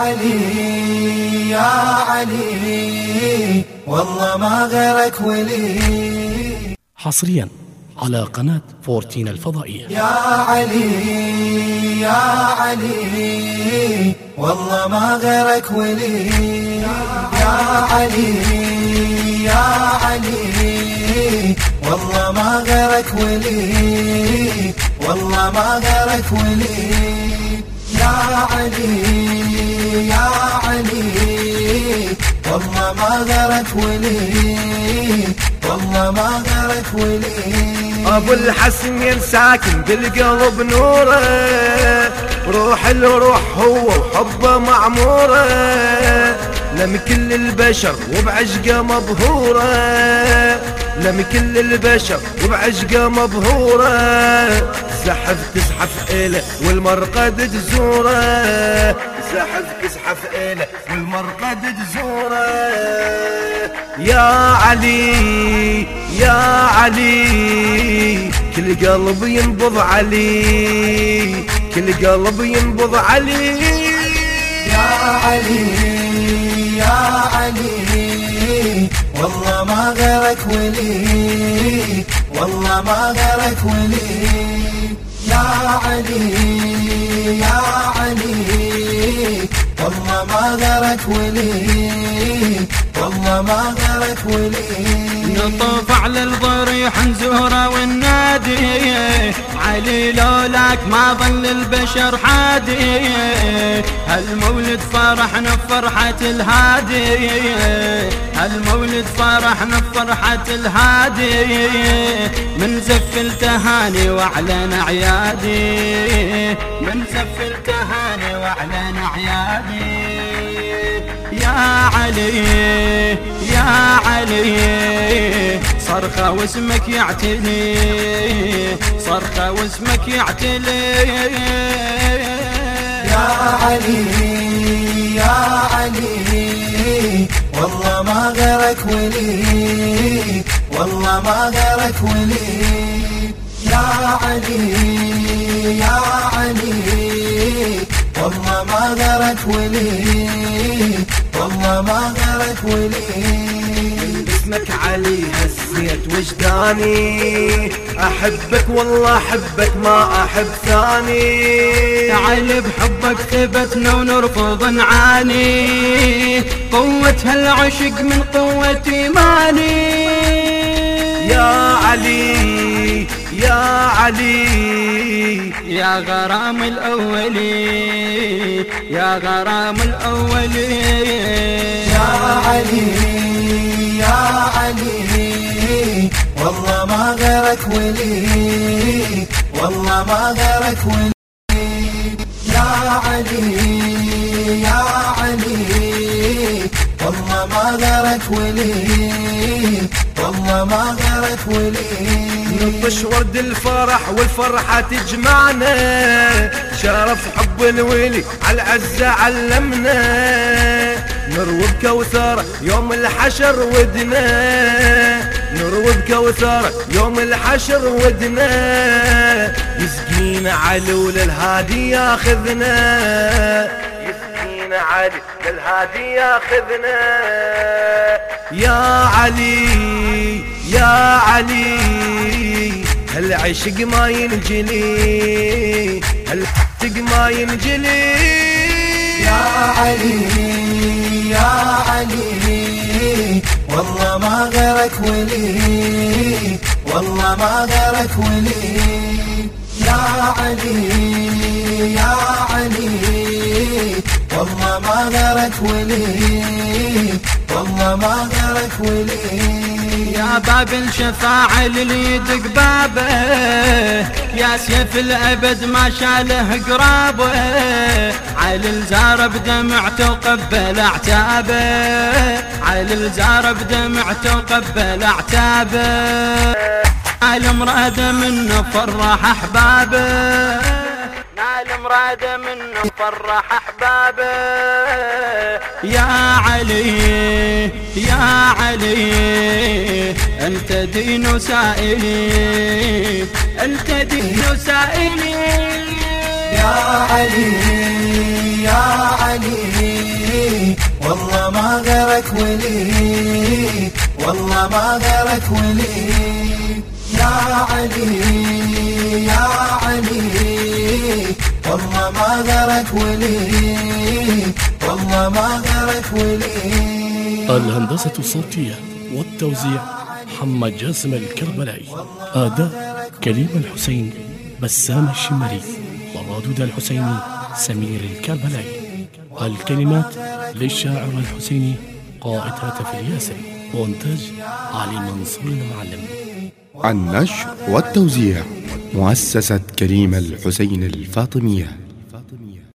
علي يا علي والله ما غيرك ولي. حصريا على قناة فورتين الفضائية. يا علي يا علي والله ما غيرك ولي. يا علي يا علي والله ما غيرك ولي. والله ما غيرك ولي. يا علي يا علي والله ما غيرك ولي والله ما غيرك ولي. أبو الحسن ساكن بالقلب نوره روح الروح هو وحبه معموره. لم كل البشر وبعشقه مبهوره لم كل البشر وبعشقه مبهوره. زحف تزحف إله والمرقد تزوره زحف تزحف إله والمرقد تزوره يا علي يا علي كل قلب ينبض علي كل قلب ينبض علي. يا علي يا علي والله ما غيرك ولي والله ما غيرك ولي. ما غيرك ولي والله ما على الضريح نزوره والنادي. علي لولاك ما ظل البشر حادي. هالمولد فرحنا بفرحة الهادي. هالمولد فرحنا بفرحة الهادي. من زف التهاني واعلن عيادي من زف التهاني واعلن عيادي يا علي يا علي. صرخة واسمك يعتلي صرخة واسمك يعتلي. يا علي يا علي والله ما غيرك ولي والله ما غيرك ولي. يا علي يا علي والله ما غيرك ولي والله ما غيرك ولي. اسمك علي هسيت وجداني. أحبك والله أحبك ما أحب ثاني. تعال بحبك ثبتنا ونرفض نعاني. قوة هالعشق من قوة إيماني. يا علي يا علي. يا غرام الأولي يا غرام علي يا علي. غيرك ولي. والله ما غيرك ولي. يا علي يا علي. والله ما غيرك ولي. والله ما غيرك ولي. نطش ورد الفرح والفرحة تجمعنا. شرف حب الولي على العزة علمنا. نروي بكوثر يوم الحشر ودنا. نروي بكوثر يوم الحشر ودنا. يسقينا علو للهادي ياخذنا. يسقينا علي للهادي ياخذنا. يا علي يا علي هالعشق ما ينجلي هالعشق ما ينجلي. يا علي يا علي. والله ما غيرك ولي. والله ما غيرك ولي. يا علي يا علي. والله ما غيرك ولي. والله ما غيرك ولي. يا باب الشفاعة اللي يدق بابه. يا سيف الأبد ما شاله قرابه. على الزار بدمعته وقبل اعتابه. على الزار بدمعته وقبل اعتابه. نال مراد منه فرح أحبابه. نال مراد منه فرح أحبابه. يا علي يا علي أنت دين سائلي أنت دين سائلي يا علي يا علي. غيرك ولي والله ما غيرك ولي. يا علي يا علي. والله ما غيرك ولي والله ما غيرك ولي. الهندسة الصوتية والتوزيع محمد جاسم الكربلائي. أداء كريم الحسين بسام الشمري. ورادود الحسيني سمير الكربلائي الكلمات للشاعر الحسيني قائد هاتف الياسر. مونتاج علي منصور المعلم. النشر والتوزيع. مؤسسة كريم الحسين الفاطمية.